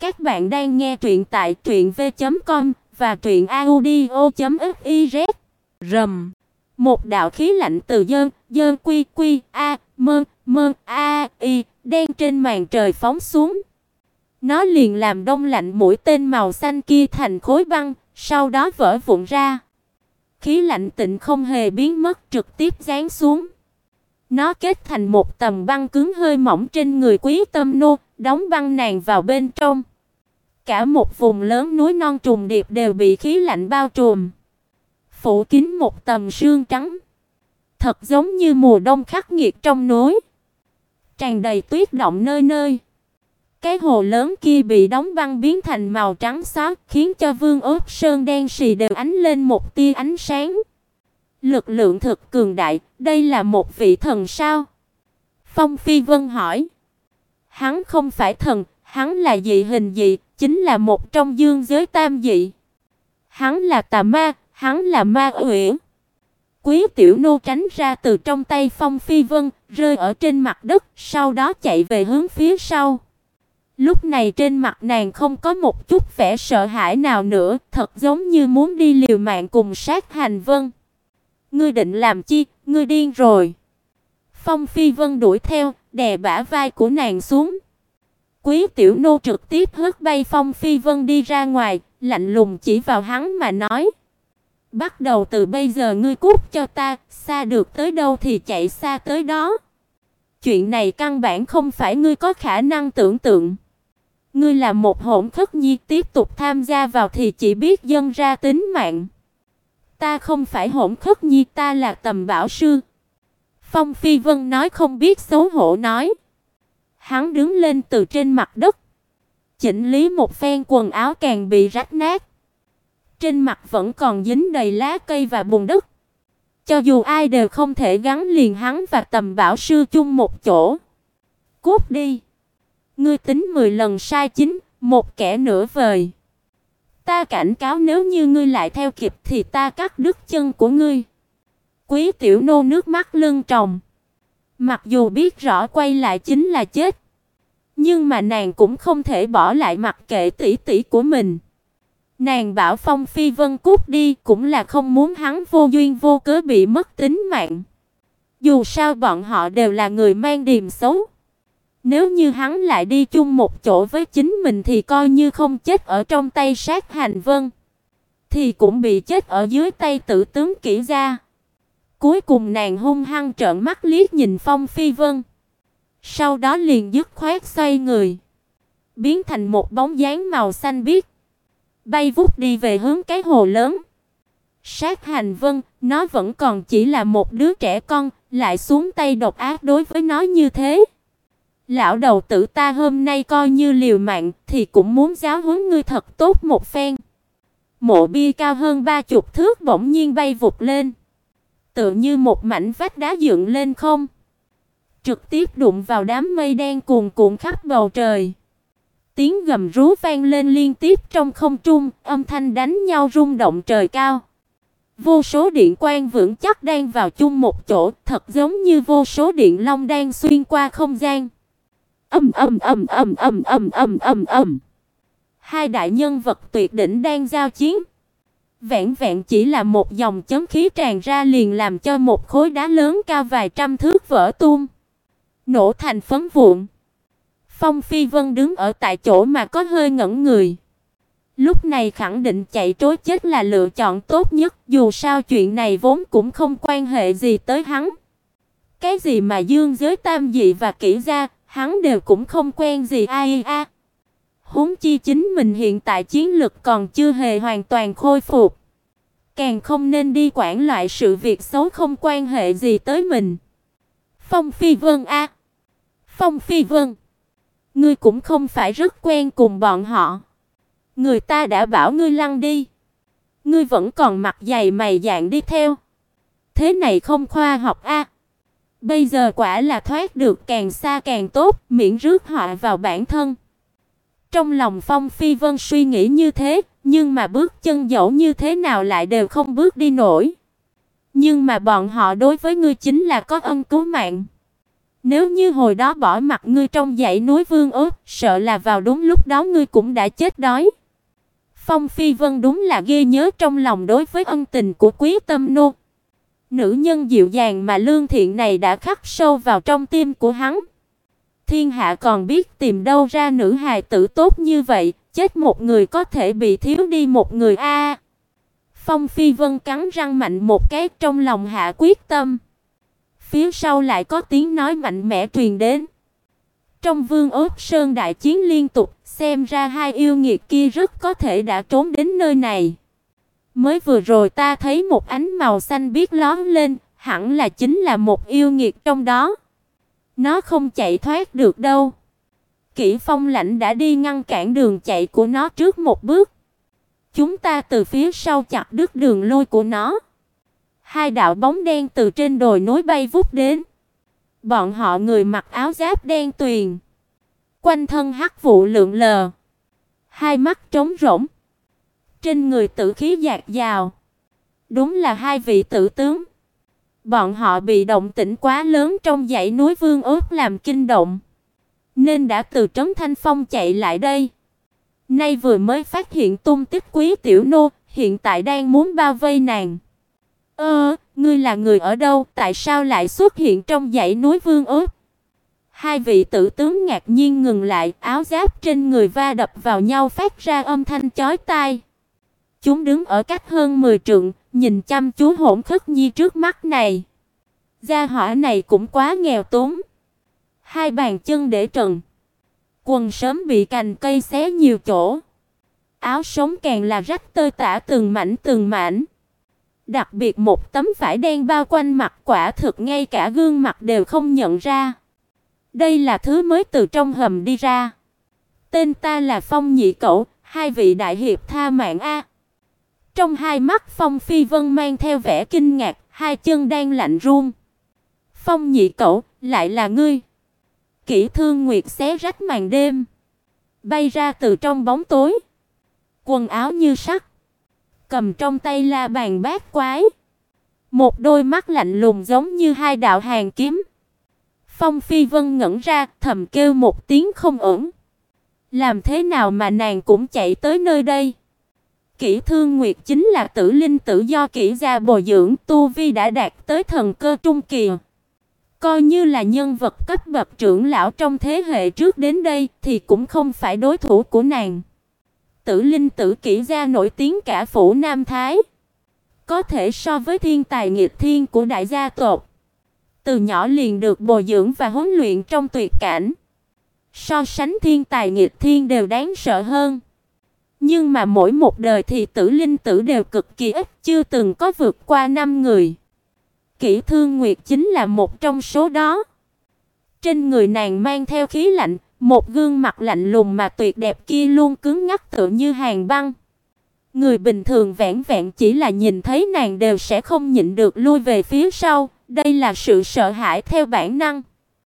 Các bạn đang nghe truyện tại truyệnv.com và truyệnaudio.fiz. Rầm. Một đạo khí lạnh từ dơn, dơn quy quy a, mơn, mơn a y đen trên màn trời phóng xuống. Nó liền làm đông lạnh mũi tên màu xanh kia thành khối băng, sau đó vỡ vụn ra. Khí lạnh tịnh không hề biến mất trực tiếp giáng xuống. Nó kết thành một tầng băng cứng hơi mỏng trên người Quý Tâm Nô, đóng băng nàng vào bên trong. Cả một vùng lớn núi non trùng điệp đều bị khí lạnh bao trùm, phủ kín một tầng sương trắng. Thật giống như mùa đông khắc nghiệt trong núi, tràn đầy tuyết động nơi nơi. Cái hồ lớn kia bị đóng băng biến thành màu trắng xóa, khiến cho Vương Ốc Sơn đen sì đều ánh lên một tia ánh sáng. Lực lượng thực cường đại, đây là một vị thần sao? Phong Phi Vân hỏi. Hắn không phải thần, hắn là dị hình dị, chính là một trong dương giới tam dị. Hắn là tà ma, hắn là ma uyển. Quý tiểu nô tránh ra từ trong tay Phong Phi Vân, rơi ở trên mặt đất, sau đó chạy về hướng phía sau. Lúc này trên mặt nàng không có một chút vẻ sợ hãi nào nữa, thật giống như muốn đi liều mạng cùng sát hành vân. Ngươi định làm chi, ngươi điên rồi. Phong Phi Vân đuổi theo, đè bả vai của nàng xuống. Quý tiểu nô trực tiếp hất bay Phong Phi Vân đi ra ngoài, lạnh lùng chỉ vào hắn mà nói: "Bắt đầu từ bây giờ ngươi cút cho ta, xa được tới đâu thì chạy xa tới đó. Chuyện này căn bản không phải ngươi có khả năng tưởng tượng." Ngươi là một hỗn khất nhi tiếp tục tham gia vào thì chỉ biết dâng ra tính mạng. Ta không phải hỗn khất nhi, ta là tầm bảo sư. Phong Phi Vân nói không biết xấu hổ nói. Hắn đứng lên từ trên mặt đất, chỉnh lý một phen quần áo càng bị rách nát. Trên mặt vẫn còn dính đầy lá cây và bùn đất. Cho dù ai đều không thể gắn liền hắn và tầm bảo sư chung một chỗ. Cút đi. Ngươi tính 10 lần sai chính, một kẻ nửa vời. Ta cảnh cáo nếu như ngươi lại theo kịp thì ta cắt đứt chân của ngươi. Quý tiểu nô nước mắt lưng tròng. Mặc dù biết rõ quay lại chính là chết, nhưng mà nàng cũng không thể bỏ lại mặc kệ tỷ tỷ của mình. Nàng bảo Phong Phi Vân cút đi cũng là không muốn hắn vô duyên vô cớ bị mất tính mạng. Dù sao bọn họ đều là người mang điềm xấu. Nếu như hắn lại đi chung một chỗ với chính mình thì coi như không chết ở trong tay sát hành vân, thì cũng bị chết ở dưới tay tử tướng kỹ gia. Cuối cùng nàng hung hăng trợn mắt liếc nhìn Phong Phi Vân. Sau đó liền dứt khoát xoay người, biến thành một bóng dáng màu xanh biếc, bay vút đi về hướng cái hồ lớn. Sát Hành Vân, nó vẫn còn chỉ là một đứa trẻ con, lại xuống tay độc ác đối với nó như thế. Lão đầu tử ta hôm nay coi như liều mạng thì cũng muốn giáo huấn ngươi thật tốt một phen. Mộ bia cao hơn ba chục thước bỗng nhiên bay vụt lên, tựa như một mảnh vách đá dựng lên không, trực tiếp đụng vào đám mây đen cuồn cuộn khắp bầu trời. Tiếng gầm rú vang lên liên tiếp trong không trung, âm thanh đánh nhau rung động trời cao. Vô số điện quang vững chắc đang vào chung một chỗ, thật giống như vô số điện long đang xuyên qua không gian. Ầm ầm ầm ầm ầm ầm ầm ầm ầm. Hai đại nhân vật tuyệt đỉnh đang giao chiến. Vẹn vẹn chỉ là một dòng chấn khí tràn ra liền làm cho một khối đá lớn cao vài trăm thước vỡ tung, nổ thành phấn vụn. Phong Phi Vân đứng ở tại chỗ mà có hơi ngẩn người. Lúc này khẳng định chạy trối chết là lựa chọn tốt nhất, dù sao chuyện này vốn cũng không quan hệ gì tới hắn. Cái gì mà dương giới tam dị và kỹ gia, hắn đều cũng không quen gì ai a. Huống chi chính mình hiện tại chiến lực còn chưa hề hoàn toàn khôi phục, càng không nên đi quản loại sự việc xấu không quan hệ gì tới mình. Phong Phi Vân a. Phong Phi Vân, ngươi cũng không phải rất quen cùng bọn họ. Người ta đã bảo ngươi lăn đi, ngươi vẫn còn mặt dày mày dạn đi theo. Thế này không khoa học a. Bây giờ quả là thoát được càng xa càng tốt, miễn rước họa vào bản thân. Trong lòng Phong Phi Vân suy nghĩ như thế, nhưng mà bước chân dẫu như thế nào lại đều không bước đi nổi. Nhưng mà bọn họ đối với ngươi chính là có ân cứu mạng. Nếu như hồi đó bỏ mặt ngươi trong dãy núi Vương Ức, sợ là vào đúng lúc đó ngươi cũng đã chết đói. Phong Phi Vân đúng là ghê nhớ trong lòng đối với ân tình của Quý Tâm nô. Nữ nhân dịu dàng mà lương thiện này đã khắc sâu vào trong tim của hắn. Thiên hạ còn biết tìm đâu ra nữ hài tử tốt như vậy, chết một người có thể bị thiếu đi một người a. Phong Phi Vân cắn răng mạnh một cái trong lòng hạ quyết tâm. Phía sau lại có tiếng nói mạnh mẽ truyền đến. Trong Vương ốp Sơn đại chiến liên tục, xem ra hai yêu nghiệt kia rất có thể đã trốn đến nơi này. Mới vừa rồi ta thấy một ánh màu xanh biết lóe lên, hẳn là chính là một yêu nghiệt trong đó. Nó không chạy thoát được đâu. Kỷ Phong lạnh đã đi ngăn cản đường chạy của nó trước một bước. Chúng ta từ phía sau chặt đứt đường lôi của nó. Hai đạo bóng đen từ trên đồi núi bay vút đến. Bọn họ người mặc áo giáp đen tuyền, quanh thân hắc vụ lượn lờ, hai mắt trống rỗng, trên người tử khí dạt dào. Đúng là hai vị tử tướng. Bọn họ bị động tĩnh quá lớn trong dãy núi Vương Ước làm kinh động, nên đã từ trấn Thanh Phong chạy lại đây. Nay vừa mới phát hiện tung tích Quý tiểu nô, hiện tại đang muốn bao vây nàng. "Ơ, ngươi là người ở đâu, tại sao lại xuất hiện trong dãy núi Vương Ước?" Hai vị tử tướng ngạc nhiên ngừng lại, áo giáp trên người va đập vào nhau phát ra âm thanh chói tai. Chúng đứng ở cách hơn 10 trượng, nhìn chăm chú Hỗn Khất Nhi trước mắt này. Gia hỏa này cũng quá nghèo túng. Hai bàn chân để trần, quần sớm bị cành cây xé nhiều chỗ. Áo sống càng là rách tơi tả từng mảnh từng mảnh. Đặc biệt một tấm vải đen bao quanh mặt quả thực ngay cả gương mặt đều không nhận ra. Đây là thứ mới từ trong hầm đi ra. Tên ta là Phong Nhị Cẩu, hai vị đại hiệp tha mạng a. Trong hai mắt Phong Phi Vân mang theo vẻ kinh ngạc, hai chân đang lạnh run. Phong Nhị Cẩu, lại là ngươi? Kỷ Thương Nguyệt xé rách màn đêm, bay ra từ trong bóng tối, quần áo như sắt, cầm trong tay la bàn bát quái, một đôi mắt lạnh lùng giống như hai đạo hàn kiếm. Phong Phi Vân ngẩn ra, thầm kêu một tiếng không ổn. Làm thế nào mà nàng cũng chạy tới nơi đây? Kỷ Thương Nguyệt chính là tử linh tử do kỷ gia bồi dưỡng, tu vi đã đạt tới thần cơ trung kỳ. Coi như là nhân vật cấp bậc trưởng lão trong thế hệ trước đến đây thì cũng không phải đối thủ của nàng. Tử linh tử kỷ gia nổi tiếng cả phủ Nam Thái, có thể so với thiên tài nghịch thiên của đại gia tộc. Từ nhỏ liền được bồi dưỡng và huấn luyện trong tuyệt cảnh. So sánh thiên tài nghịch thiên đều đáng sợ hơn. Nhưng mà mỗi một đời thì tử linh tử đều cực kỳ ít, chưa từng có vượt qua năm người. Kỷ Thương Nguyệt chính là một trong số đó. Trên người nàng mang theo khí lạnh, một gương mặt lạnh lùng mà tuyệt đẹp kia luôn cứng ngắc tựa như hàng băng. Người bình thường vẻn vẹn chỉ là nhìn thấy nàng đều sẽ không nhịn được lui về phía sau, đây là sự sợ hãi theo bản năng.